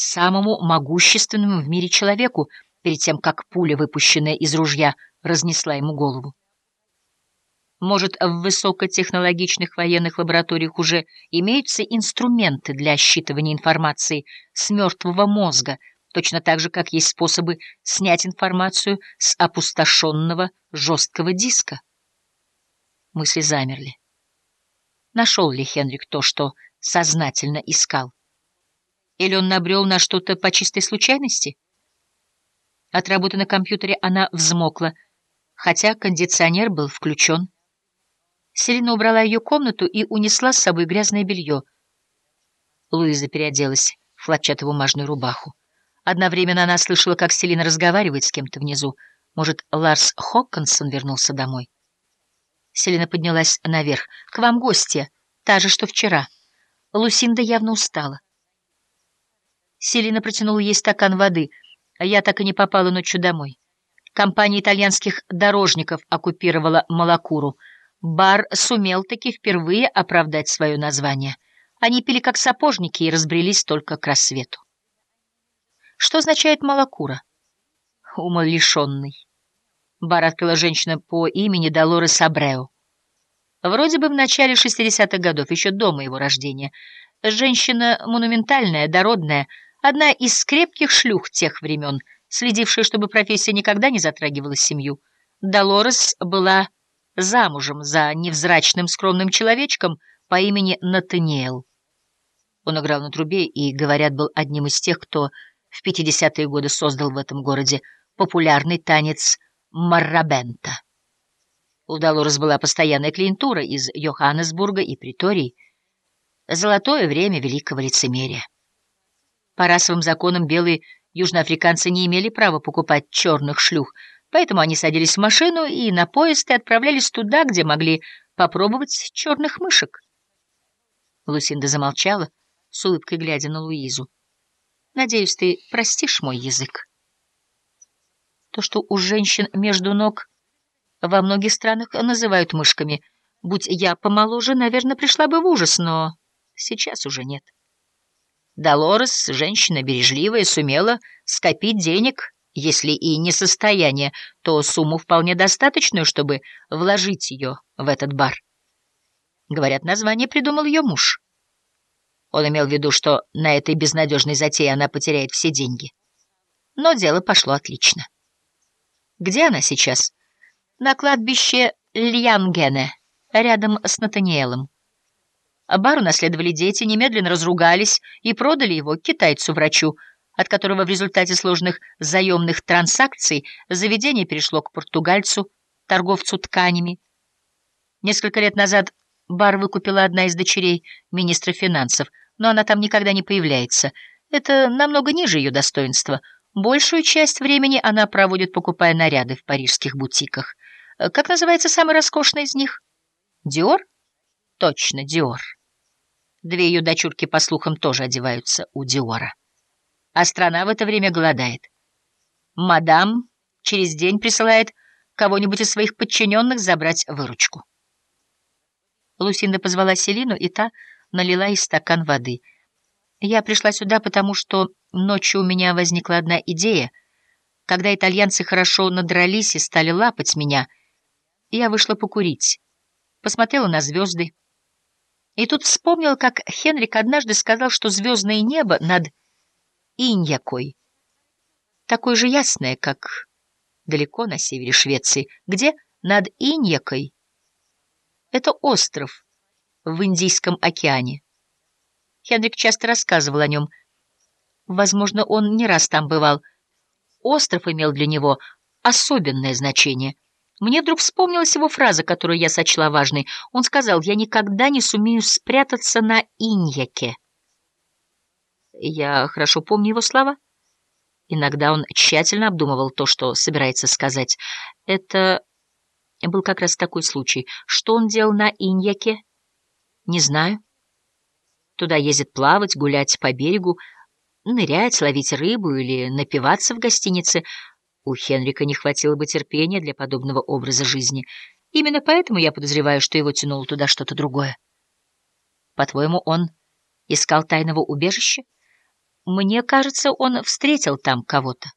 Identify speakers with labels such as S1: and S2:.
S1: самому могущественному в мире человеку перед тем, как пуля, выпущенная из ружья, разнесла ему голову. Может, в высокотехнологичных военных лабораториях уже имеются инструменты для считывания информации с мертвого мозга, точно так же, как есть способы снять информацию с опустошенного жесткого диска. Мысли замерли. Нашел ли Хенрик то, что сознательно искал? Или он набрел на что-то по чистой случайности? От работы на компьютере она взмокла, хотя кондиционер был включен. Селина убрала ее комнату и унесла с собой грязное белье. Луиза переоделась в хлопчатобумажную рубаху. Одновременно она слышала, как Селина разговаривает с кем-то внизу. Может, Ларс Хоккинсон вернулся домой? Селина поднялась наверх. — К вам гостья, та же, что вчера. Лусинда явно устала. Селина протянула ей стакан воды. Я так и не попала ночью домой. Компания итальянских дорожников оккупировала Малакуру — Бар сумел таки впервые оправдать свое название. Они пили как сапожники и разбрелись только к рассвету. Что означает «малакура»? Умалишенный. Бар открыла женщина по имени Долорес Абрео. Вроде бы в начале 60-х годов, еще до моего рождения. Женщина монументальная, дородная, одна из крепких шлюх тех времен, следившая, чтобы профессия никогда не затрагивала семью. Долорес была замужем за невзрачным скромным человечком по имени Натаниэл. Он играл на трубе и, говорят, был одним из тех, кто в 50-е годы создал в этом городе популярный танец маррабента. У Долорес была постоянная клиентура из Йоханнесбурга и Притории. Золотое время великого лицемерия. По расовым законам белые южноафриканцы не имели права покупать черных шлюх — Поэтому они садились в машину и на поезд и отправлялись туда, где могли попробовать черных мышек. Лусинда замолчала, с улыбкой глядя на Луизу. «Надеюсь, ты простишь мой язык». То, что у женщин между ног во многих странах называют мышками. Будь я помоложе, наверное, пришла бы в ужас, но сейчас уже нет. Долорес, женщина бережливая, сумела скопить денег если и не состояние, то сумму вполне достаточную, чтобы вложить ее в этот бар. Говорят, название придумал ее муж. Он имел в виду, что на этой безнадежной затее она потеряет все деньги. Но дело пошло отлично. Где она сейчас? На кладбище Льянгене, рядом с Натаниэлем. Бар унаследовали дети, немедленно разругались и продали его китайцу-врачу, от которого в результате сложных заемных транзакций заведение перешло к португальцу, торговцу тканями. Несколько лет назад бар выкупила одна из дочерей министра финансов, но она там никогда не появляется. Это намного ниже ее достоинства. Большую часть времени она проводит, покупая наряды в парижских бутиках. Как называется самый роскошный из них? Диор? Точно, Диор. Две ее дочурки, по слухам, тоже одеваются у Диора а страна в это время голодает. Мадам через день присылает кого-нибудь из своих подчиненных забрать выручку. Лусинда позвала Селину, и та налила из стакан воды. Я пришла сюда, потому что ночью у меня возникла одна идея. Когда итальянцы хорошо надрались и стали лапать меня, я вышла покурить, посмотрела на звезды. И тут вспомнила, как Хенрик однажды сказал, что звездное небо над Иньякой. Такое же ясное, как далеко на севере Швеции. Где? Над Иньякой. Это остров в Индийском океане. Хенрик часто рассказывал о нем. Возможно, он не раз там бывал. Остров имел для него особенное значение. Мне вдруг вспомнилась его фраза, которую я сочла важной. Он сказал, «Я никогда не сумею спрятаться на Иньяке». Я хорошо помню его слова. Иногда он тщательно обдумывал то, что собирается сказать. Это был как раз такой случай. Что он делал на Иньяке? Не знаю. Туда ездит плавать, гулять по берегу, нырять, ловить рыбу или напиваться в гостинице. У Хенрика не хватило бы терпения для подобного образа жизни. Именно поэтому я подозреваю, что его тянуло туда что-то другое. По-твоему, он искал тайного убежища? Мне кажется, он встретил там кого-то.